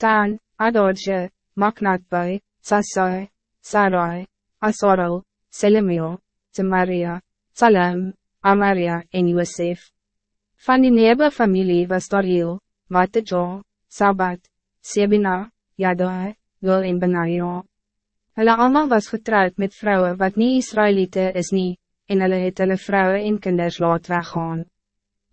Dan, Adorje, Maknatbai, Sasai, Sarai, Asorel, Selemio, Samaria, Salem, Amaria en Josef. Van die nebe familie was Dariel, Wattejo, Sabat, Sebina, Yadai, Wil en Benaja. Hulle allemaal was getrouwd met vrouwen wat niet Israëlieten is nie, en hulle het hulle vrouwen en kinders laat weggaan.